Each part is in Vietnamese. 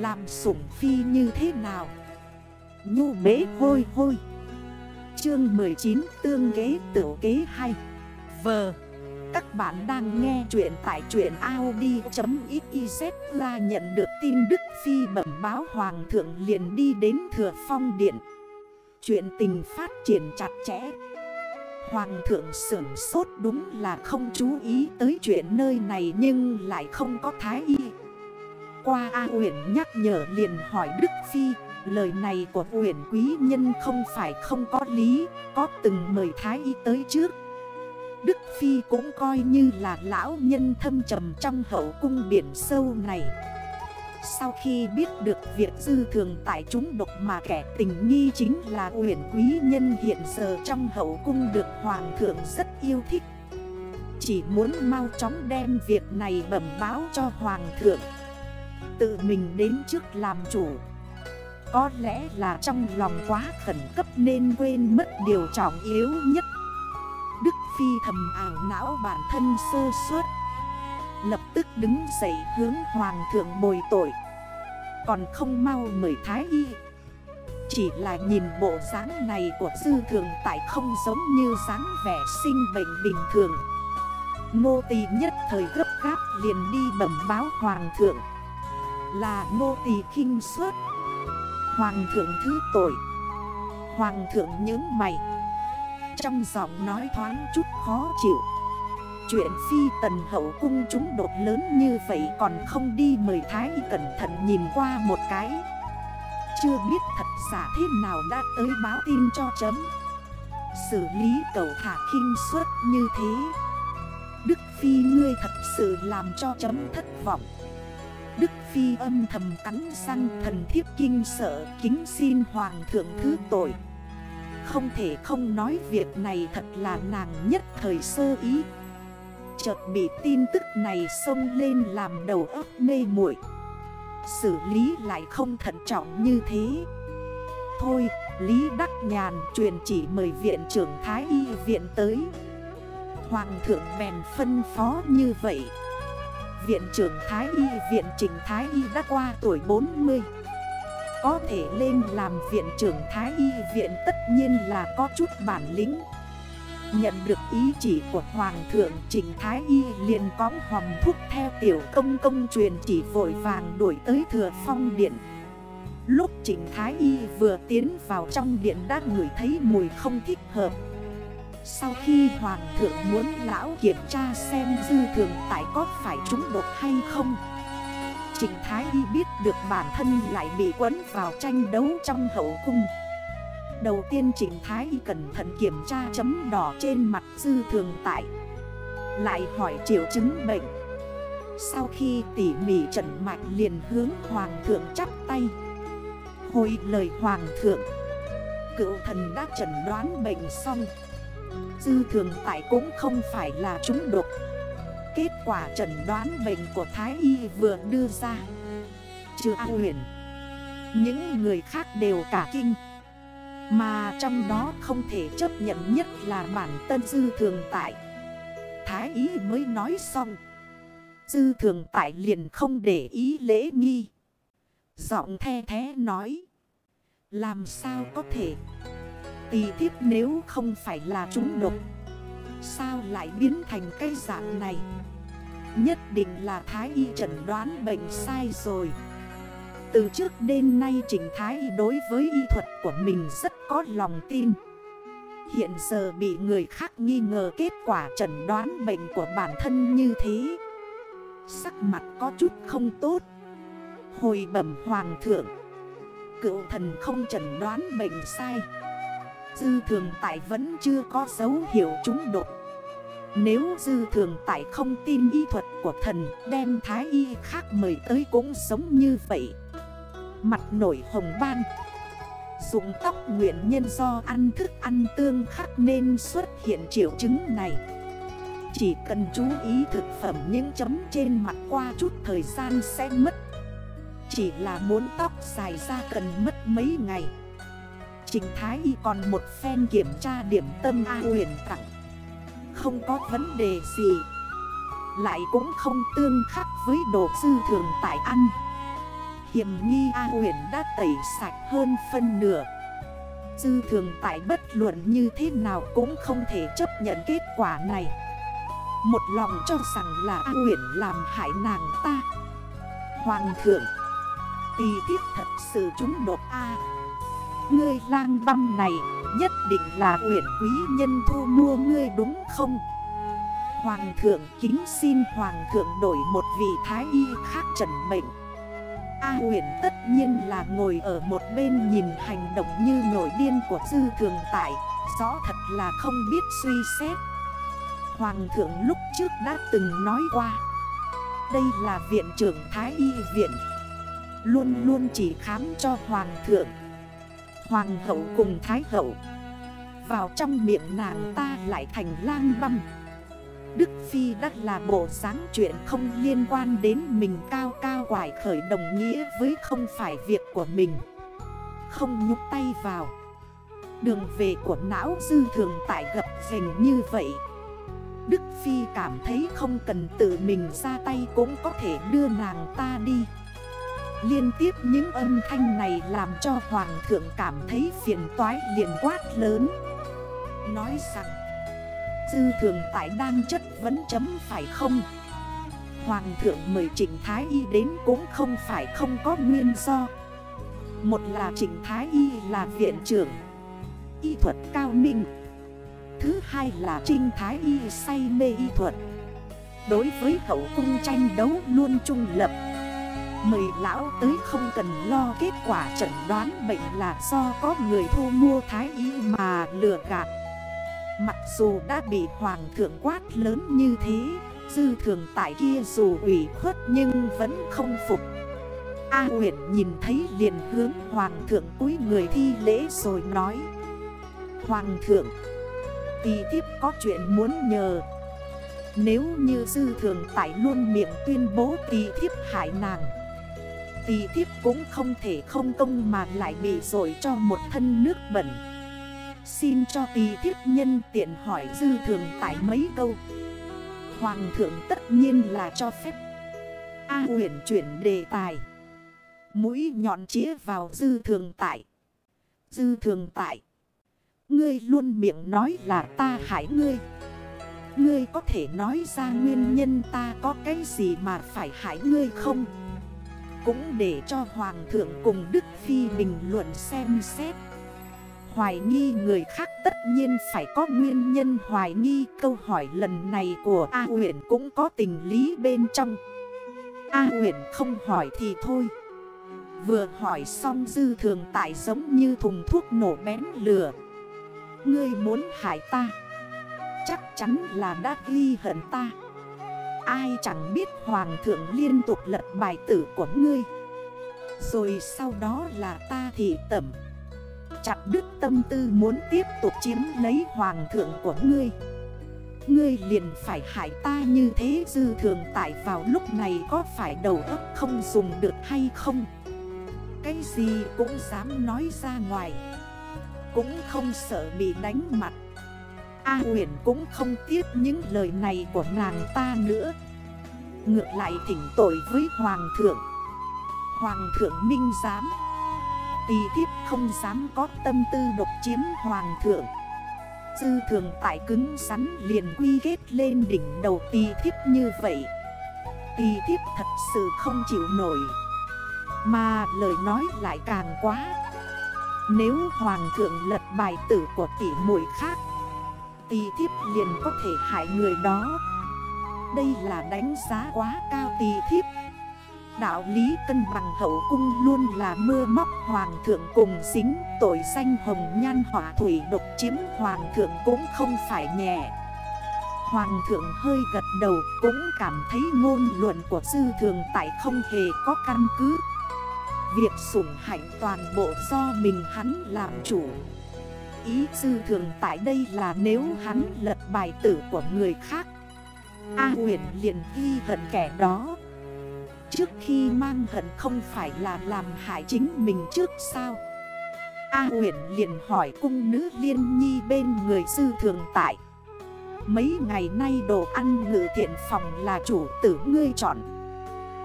Làm sủng phi như thế nào? Nhu bế hôi hôi. Chương 19 tương kế tử kế 2 Vờ Các bạn đang nghe chuyện tại chuyện Audi.xyz ra nhận được tin Đức Phi bẩm báo Hoàng thượng liền đi đến Thừa Phong Điện. Chuyện tình phát triển chặt chẽ. Hoàng thượng sưởng sốt đúng là không chú ý tới chuyện nơi này nhưng lại không có thái y. Qua A Uyển nhắc nhở liền hỏi Đức Phi, Lời này của Uyển quý nhân không phải không có lý, Có từng mời thái y tới trước. Đức Phi cũng coi như là lão nhân thâm trầm trong hậu cung biển sâu này. Sau khi biết được việc dư thường tại chúng độc mà kẻ tình nghi chính là uyển quý nhân, hiện giờ trong hậu cung được hoàng thượng rất yêu thích. Chỉ muốn mau chóng đem việc này bẩm báo cho hoàng thượng. Tự mình đến trước làm chủ. Có lẽ là trong lòng quá khẩn cấp nên quên mất điều trọng yếu nhất. Đức Phi thầm ảo não bản thân sơ suất, Lập tức đứng dậy hướng hoàng thượng bồi tội. Còn không mau mời thái y, Chỉ là nhìn bộ dáng này của dư thường tại không giống như dáng vẻ sinh bệnh bình thường. Nô tỳ nhất thời gấp gáp liền đi bẩm báo hoàng thượng. Là nô tỳ khinh suất. Hoàng thượng thứ tội. Hoàng thượng những mày. Trong giọng nói thoáng chút khó chịu. Chuyện phi tần hậu cung chúng đột lớn như vậy còn không đi mời thái cẩn thận nhìn qua một cái. Chưa biết thật giả thế nào đã tới báo tin cho chấm. Xử lý cầu thả kinh suất như thế. Đức Phi, ngươi thật sự làm cho chấm thất vọng. Đức Phi âm thầm cắn răng thần thiếp kinh sợ kính xin Hoàng thượng thứ tội. Không thể không nói việc này thật là nàng nhất thời sơ ý. Chợt bị tin tức này xông lên làm đầu óc mê muội. Xử lý lại không thận trọng như thế. Thôi, Lý Đắc Nhàn truyền chỉ mời viện trưởng Thái Y viện tới. Hoàng thượng bèn phân phó như vậy. Viện trưởng Thái Y, viện trình Thái Y đã qua tuổi 40 Có thể lên làm viện trưởng Thái Y viện tất nhiên là có chút bản lĩnh. Nhận được ý chỉ của Hoàng thượng Trình Thái Y liền cóng hòm thuốc theo tiểu công công truyền chỉ vội vàng đuổi tới thừa phong điện. Lúc Trình Thái Y vừa tiến vào trong điện đã ngửi thấy mùi không thích hợp. Sau khi Hoàng thượng muốn lão kiểm tra xem dư thường tại có phải trúng độc hay không, Trình Thái Y biết được bản thân lại bị quấn vào tranh đấu trong hậu cung. Đầu tiên trình Thái y cẩn thận kiểm tra chấm đỏ trên mặt dư thường tại, Lại hỏi triệu chứng bệnh. Sau khi tỉ mỉ trần mạch liền hướng Hoàng thượng chắp tay. Hồi lời Hoàng thượng, Cựu thần đã trần đoán bệnh xong. Dư thường tại cũng không phải là trúng độc. Kết quả chẩn đoán bệnh của Thái Y vừa đưa ra. Chưa huyền. Những người khác đều cả kinh. Mà trong đó không thể chấp nhận nhất là bản tân dư thường tại. Thái y mới nói xong. Dư thường tại liền không để ý lễ nghi. Giọng the thế nói. Làm sao có thể? Tì thiếp nếu không phải là chúng độc, Sao lại biến thành cây dạng này? Nhất định là thái y chẩn đoán bệnh sai rồi. Từ trước đến nay Trình Thái đối với y thuật của mình rất có lòng tin. Hiện giờ bị người khác nghi ngờ kết quả chẩn đoán bệnh của bản thân như thế. Sắc mặt có chút không tốt. Hồi bẩm hoàng thượng, Cựu thần không chẩn đoán bệnh sai. Dư thường tại vẫn chưa có dấu hiệu trúng đột. Nếu dư thường tại không tin y thuật của thần Đem thái y khác mời tới cũng giống như vậy. Mặt nổi hồng ban. Dụng tóc nguyện nhân do ăn thức ăn tương khắc nên xuất hiện triệu chứng này. Chỉ cần chú ý thực phẩm những chấm trên mặt qua chút thời gian sẽ mất. Chỉ là muốn tóc dài ra cần mất mấy ngày. Trình Thái Y còn một phen kiểm tra điểm tâm A huyền tặng. Không có vấn đề gì. Lại cũng không tương khắc với đồ sư thường tại ăn. Hiểm nghi A huyền đã tẩy sạch hơn phân nửa. Dư thường tại bất luận như thế nào cũng không thể chấp nhận kết quả này. Một lòng cho rằng là A huyền làm hại nàng ta. Hoàng thượng Tì tiết thật sự chúng đột A. Ngươi lang băm này, nhất định là uyển quý nhân thu mua ngươi đúng không? Hoàng thượng kính xin Hoàng thượng đổi một vị thái y khác trần mệnh. A huyền tất nhiên là ngồi ở một bên nhìn hành động như nổi điên của dư thường tại, Rõ thật là không biết suy xét. Hoàng thượng lúc trước đã từng nói qua, Đây là viện trưởng Thái Y viện, Luôn luôn chỉ khám cho Hoàng thượng. Hoàng hậu cùng Thái hậu. Vào trong miệng nàng ta lại thành lang băm. Đức Phi đắt là bộ dáng chuyện không liên quan đến mình cao cao quải khởi đồng nghĩa với không phải việc của mình. Không nhúc tay vào. Đường về của não dư thường tại gặp dành như vậy. Đức Phi cảm thấy không cần tự mình ra tay cũng có thể đưa nàng ta đi. Liên tiếp những âm thanh này làm cho Hoàng thượng cảm thấy phiền toái liền quát lớn. Nói rằng Dư thường tại đang chất vấn chấm phải không? Hoàng thượng mời Trịnh Thái Y đến cũng không phải không có nguyên do. Một là Trịnh Thái Y là viện trưởng, Y thuật cao minh. Thứ hai là Trinh Thái Y say mê y thuật. Đối với hậu cung tranh đấu luôn trung lập. Mời lão tới không cần lo kết quả chẩn đoán bệnh là do có người thu mua thái y mà lừa gạt. Mặc dù đã bị hoàng thượng quát lớn như thế, Dư thường tại kia dù ủy khuất nhưng vẫn không phục. A huyện nhìn thấy liền hướng hoàng thượng cúi người thi lễ rồi nói, Hoàng thượng Tì thiếp có chuyện muốn nhờ. Nếu như dư thường tại luôn miệng tuyên bố tì thiếp hại nàng Tì thiếp cũng không thể không công mà lại bị rồi cho một thân nước bẩn. Xin cho tì thiếp nhân tiện hỏi dư thường tại mấy câu. Hoàng thượng tất nhiên là cho phép. A huyền chuyển đề tài. Mũi nhọn chĩa vào dư thường tại. Dư thường tại. Ngươi luôn miệng nói là ta hại ngươi. Ngươi có thể nói ra nguyên nhân ta có cái gì mà phải hại ngươi không? Cũng để cho Hoàng thượng cùng Đức Phi bình luận xem xét. Hoài nghi người khác tất nhiên phải có nguyên nhân. Hoài nghi Câu hỏi lần này của A huyện cũng có tình lý bên trong. A huyện không hỏi thì thôi. Vừa hỏi xong dư thường tại giống như thùng thuốc nổ bén lửa. Ngươi muốn hại ta? Chắc chắn là đã ghi hận ta. Ai chẳng biết hoàng thượng liên tục lật bài tử của ngươi. Rồi sau đó là ta thị tẩm. Chặt đứt tâm tư muốn tiếp tục chiếm lấy hoàng thượng của ngươi. Ngươi liền phải hại ta như thế dư thường tại vào lúc này có phải đầu óc không dùng được hay không? Cái gì cũng dám nói ra ngoài. Cũng không sợ bị đánh mặt. A huyền cũng không tiếc những lời này của nàng ta nữa. Ngược lại thỉnh tội với Hoàng thượng. Hoàng thượng minh giám. Tì thiếp không dám có tâm tư độc chiếm Hoàng thượng. Dư thường tại cứng sắn liền quy kết lên đỉnh đầu tì thiếp như vậy. Tì thiếp thật sự không chịu nổi. Mà lời nói lại càng quá. Nếu hoàng thượng lật bài tử của tỷ muội khác Tì thiếp liền có thể hại người đó. Đây là đánh giá quá cao tì thiếp. Đạo lý cân bằng hậu cung luôn là mưa móc hoàng thượng cùng dính Tội danh hồng nhan hỏa thủy độc chiếm hoàng thượng cũng không phải nhẹ. Hoàng thượng hơi gật đầu cũng cảm thấy ngôn luận của sư thường tại không hề có căn cứ. Việc sủng hạnh toàn bộ do mình hắn làm chủ. Ý sư thường tại đây là nếu hắn lật bài tử của người khác. A huyền liền ghi hận kẻ đó. Trước khi mang hận không phải là làm hại chính mình trước sao? A huyền liền hỏi cung nữ liên nhi bên người sư thường tại. Mấy ngày nay đồ ăn ngự thiện phòng là chủ tử ngươi chọn?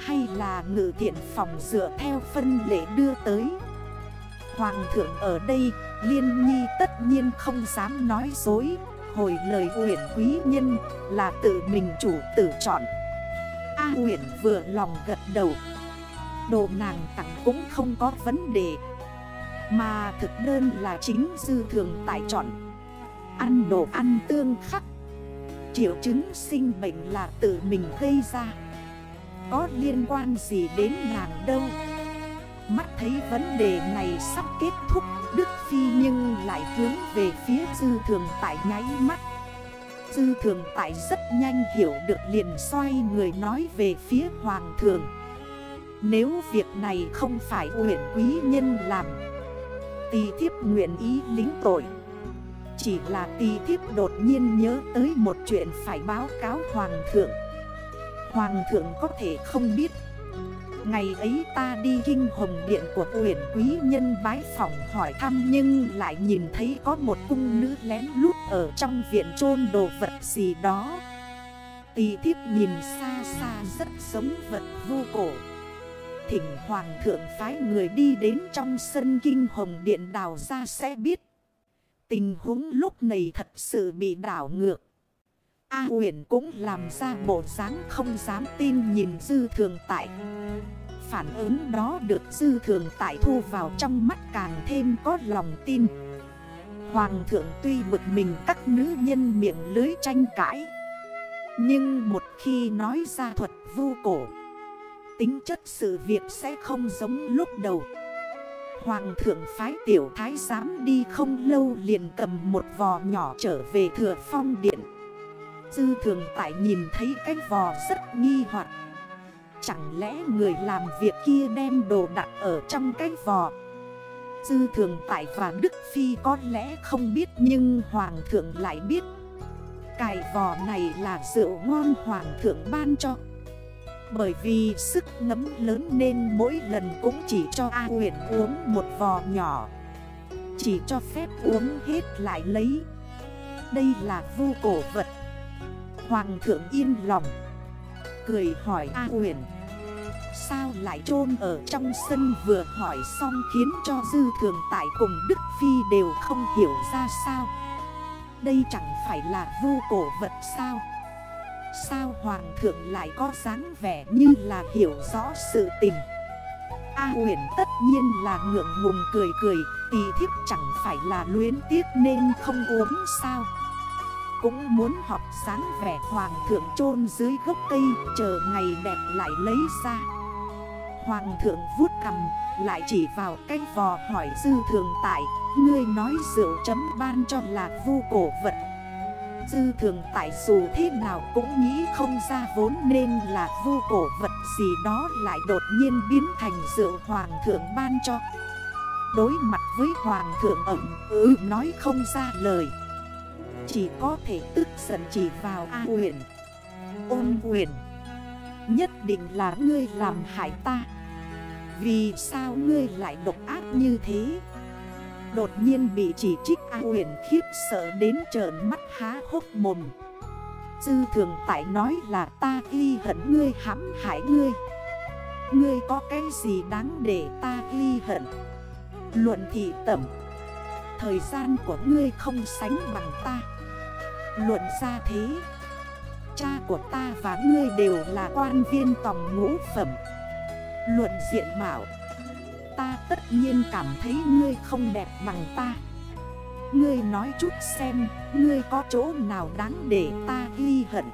Hay là ngự thiện phòng dựa theo phân lễ đưa tới? Hoàng thượng ở đây Liên nhi tất nhiên không dám nói dối. Hồi lời huyện quý nhân là tự mình chủ tự chọn. A huyện vừa lòng gật đầu. Đồ nàng tặng cũng không có vấn đề, Mà thực đơn là chính dư thường tại chọn. Ăn đồ ăn tương khắc. Triệu chứng sinh bệnh là tự mình gây ra. Có liên quan gì đến nàng đâu? Mắt thấy vấn đề này sắp kết thúc Phi nhưng lại hướng về phía dư thường tại nháy mắt. Dư thường tại rất nhanh hiểu được liền xoay người nói về phía hoàng thường. Nếu việc này không phải huyện quý nhân làm Tì thiếp nguyện ý lính tội. Chỉ là tì thiếp đột nhiên nhớ tới một chuyện phải báo cáo hoàng thượng. Hoàng thượng có thể không biết Ngày ấy ta đi kinh hồng điện của huyện quý nhân bái phỏng hỏi thăm Nhưng lại nhìn thấy có một cung nữ lén lút ở trong viện chôn đồ vật gì đó. Tì thiếp nhìn xa xa rất giống vật vô cổ. Thỉnh hoàng thượng phái người đi đến trong sân kinh hồng điện đào ra sẽ biết. Tình huống lúc này thật sự bị đảo ngược. A huyền cũng làm ra bộ dáng không dám tin nhìn dư thường tại. Phản ứng đó được dư thường tại thu vào trong mắt càng thêm có lòng tin. Hoàng thượng tuy bực mình các nữ nhân miệng lưới tranh cãi. Nhưng một khi nói ra thuật vu cổ, Tính chất sự việc sẽ không giống lúc đầu. Hoàng thượng phái tiểu thái giám đi không lâu liền cầm một vò nhỏ trở về thừa phong điện. Dư thường tại nhìn thấy cái vò rất nghi hoặc. Chẳng lẽ người làm việc kia đem đồ đặt ở trong cái vò? Dư thường tại và Đức Phi có lẽ không biết nhưng Hoàng thượng lại biết. Cài vò này là rượu ngon Hoàng thượng ban cho. Bởi vì sức ngấm lớn nên mỗi lần cũng chỉ cho A huyền uống một vò nhỏ. Chỉ cho phép uống hết lại lấy. Đây là vu cổ vật Hoàng thượng yên lòng. Cười hỏi A huyền Sao lại chôn ở trong sân vừa hỏi xong khiến cho dư thường tại cùng Đức Phi đều không hiểu ra sao? Đây chẳng phải là vô cổ vật sao? Sao Hoàng thượng lại có dáng vẻ như là hiểu rõ sự tình? A huyền tất nhiên là ngượng ngùng cười cười Tì thiếp chẳng phải là luyến tiếc nên không uống sao? Cũng muốn học sáng vẻ hoàng thượng chôn dưới gốc cây, Chờ ngày đẹp lại lấy ra. Hoàng thượng vuốt cầm Lại chỉ vào cái vò hỏi dư thường tại, Ngươi nói rượu chấm ban cho là vu cổ vật. Dư thường tại dù thế nào cũng nghĩ không ra vốn nên là vu cổ vật gì đó lại đột nhiên biến thành rượu hoàng thượng ban cho. Đối mặt với hoàng thượng ẩm ừ nói không ra lời. Chỉ có thể tức giận chỉ vào A huyền. Ôn huyền, Nhất định là ngươi làm hại ta. Vì sao ngươi lại độc ác như thế? Đột nhiên bị chỉ trích A huyền khiếp sợ đến trợn mắt há hốc mồm. Dư thường tại nói là ta ghi hận ngươi, hãm hại ngươi. Ngươi có cái gì đáng để ta ghi hận? Luận thị tẩm, Thời gian của ngươi không sánh bằng ta. Luận ra thế. Cha của ta và ngươi đều là quan viên tòng ngũ phẩm. Luận diện mạo, Ta tất nhiên cảm thấy ngươi không đẹp bằng ta. Ngươi nói chút xem, Ngươi có chỗ nào đáng để ta ghi hận?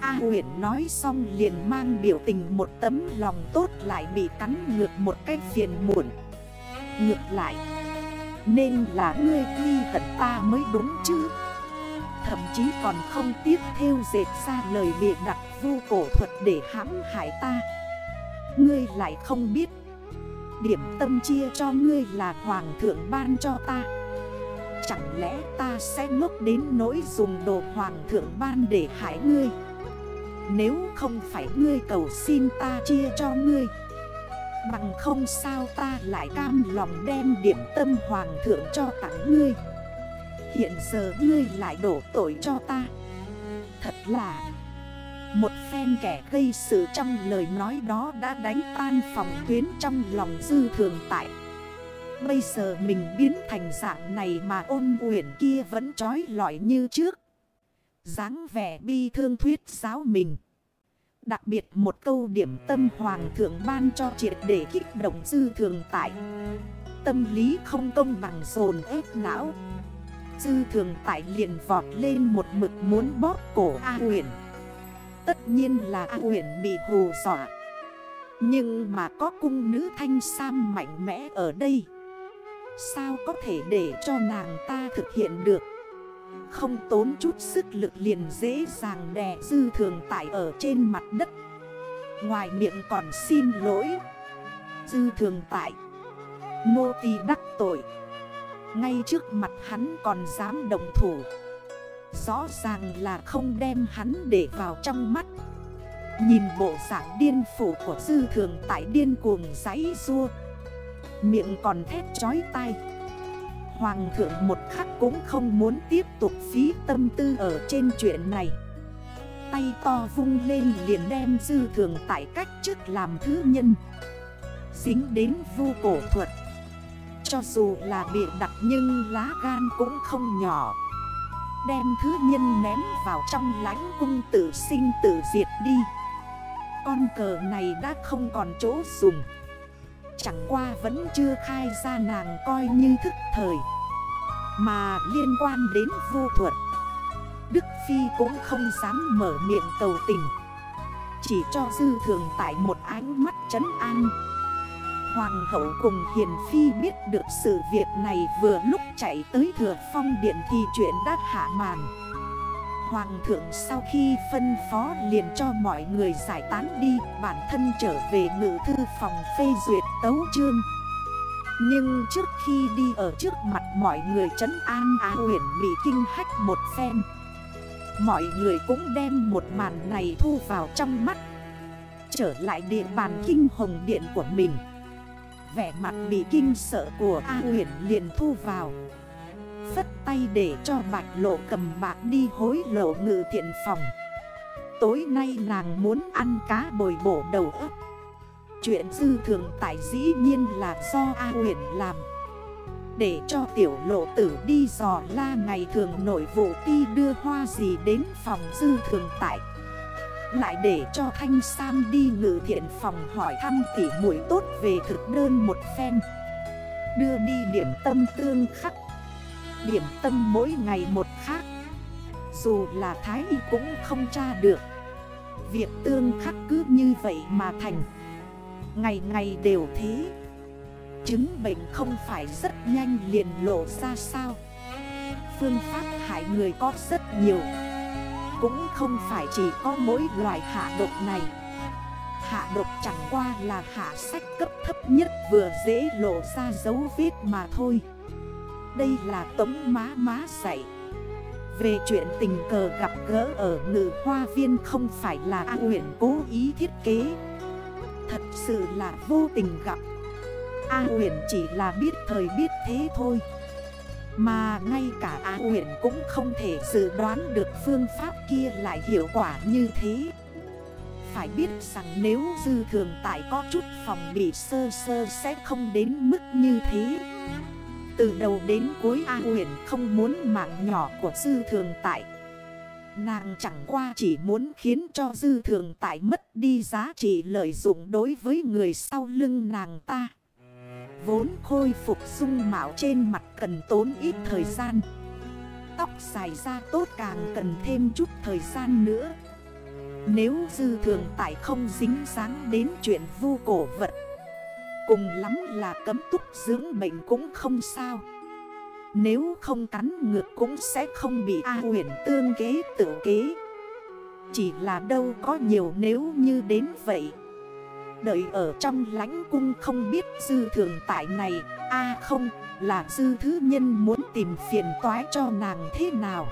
A huyền nói xong liền mang biểu tình một tấm lòng tốt lại bị cắn ngược một cái phiền muộn. Ngược lại, Nên là ngươi ghi hận ta mới đúng chứ? Thậm chí còn không tiếc theo dệt ra lời bịa đặt vu cổ thuật để hãm hại ta. Ngươi lại không biết. Điểm tâm chia cho ngươi là hoàng thượng ban cho ta. Chẳng lẽ ta sẽ ngốc đến nỗi dùng đồ hoàng thượng ban để hại ngươi? Nếu không phải ngươi cầu xin ta chia cho ngươi, Bằng không sao ta lại cam lòng đem điểm tâm hoàng thượng cho tặng ngươi. Hiện giờ ngươi lại đổ tội cho ta. Thật là, Một phen kẻ gây sự trong lời nói đó đã đánh tan phòng tuyến trong lòng dư thường tại. Bây giờ mình biến thành dạng này mà ôn quyển kia vẫn trói lọi như trước. dáng vẻ bi thương thuyết giáo mình. Đặc biệt một câu điểm tâm hoàng thượng ban cho triệt để kích động dư thường tại. Tâm lý không công bằng dồn ép não. Dư thường tại liền vọt lên một mực muốn bóp cổ A huyền Tất nhiên là A huyền bị hù dọa. Nhưng mà có cung nữ thanh sam mạnh mẽ ở đây. Sao có thể để cho nàng ta thực hiện được? Không tốn chút sức lực liền dễ dàng đè dư thường tại ở trên mặt đất. Ngoài miệng còn xin lỗi. Dư thường tại. Nô tì đắc tội. Ngay trước mặt hắn còn dám đồng thủ. Rõ ràng là không đem hắn để vào trong mắt. Nhìn bộ dạng điên phủ của dư thường tại điên cuồng giấy rua. Miệng còn thét chói tay, Hoàng thượng một khắc cũng không muốn tiếp tục phí tâm tư ở trên chuyện này. Tay to vung lên liền đem dư thường tại cách trước làm thứ nhân. Dính đến vu cổ thuật. Cho dù là bị đặt nhưng lá gan cũng không nhỏ. Đem thứ nhân ném vào trong lánh cung tự sinh tự diệt đi. Con cờ này đã không còn chỗ dùng. Chẳng qua vẫn chưa khai ra nàng coi như thức thời. Mà liên quan đến vô thuật, Đức Phi cũng không dám mở miệng cầu tình. Chỉ cho dư thường tại một ánh mắt trấn an. Hoàng hậu cùng Hiền Phi biết được sự việc này vừa lúc chạy tới thừa phong điện thì chuyện đã hạ màn. Hoàng thượng sau khi phân phó liền cho mọi người giải tán đi, Bản thân trở về ngự thư phòng phê duyệt tấu chương. Nhưng trước khi đi ở trước mặt mọi người trấn an Á huyền bị kinh hách một phen, Mọi người cũng đem một màn này thu vào trong mắt. Trở lại địa bàn kinh hồng điện của mình Vẻ mặt bị kinh sợ của A huyền liền thu vào. Phất tay để cho bạch lộ cầm bạc đi hối lộ ngự thiện phòng. Tối nay nàng muốn ăn cá bồi bổ đầu ấp Chuyện dư thường tại dĩ nhiên là do A huyền làm. Để cho tiểu lộ tử đi dò la ngày thường nội vụ ti đưa hoa gì đến phòng dư thường tại. Lại để cho Thanh Sam đi ngự thiện phòng hỏi thăm tỉ mũi tốt về thực đơn một phen. Đưa đi điểm tâm tương khắc. Điểm tâm mỗi ngày một khác. Dù là thái y cũng không tra được. Việc tương khắc cứ như vậy mà thành. Ngày ngày đều thế. Chứng bệnh không phải rất nhanh liền lộ ra sao. Phương pháp hại người có rất nhiều. Cũng không phải chỉ có mỗi loại hạ độc này. Hạ độc chẳng qua là hạ sách cấp thấp nhất vừa dễ lộ ra dấu vết mà thôi. Đây là tống má má dạy. Về chuyện tình cờ gặp gỡ ở ngự hoa viên không phải là A huyện cố ý thiết kế. Thật sự là vô tình gặp. A huyện chỉ là biết thời biết thế thôi. Mà ngay cả A huyện cũng không thể dự đoán được phương pháp kia lại hiệu quả như thế. Phải biết rằng nếu dư thường tại có chút phòng bị sơ sơ sẽ không đến mức như thế. Từ đầu đến cuối A huyền không muốn mạng nhỏ của dư thường tại. Nàng chẳng qua chỉ muốn khiến cho dư thường tại mất đi giá trị lợi dụng đối với người sau lưng nàng ta. Vốn khôi phục dung mạo trên mặt cần tốn ít thời gian. Tóc dài ra tốt càng cần thêm chút thời gian nữa. Nếu dư thường tại không dính dáng đến chuyện vu cổ vật, Cùng lắm là cấm túc dưỡng bệnh cũng không sao. Nếu không cắn ngược cũng sẽ không bị A huyền tương kế tự kế. Chỉ là đâu có nhiều nếu như đến vậy. Đợi ở trong lánh cung không biết dư thường tại này. A không, là dư thứ nhân muốn tìm phiền toái cho nàng thế nào?